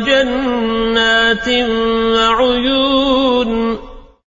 وجنات وعيون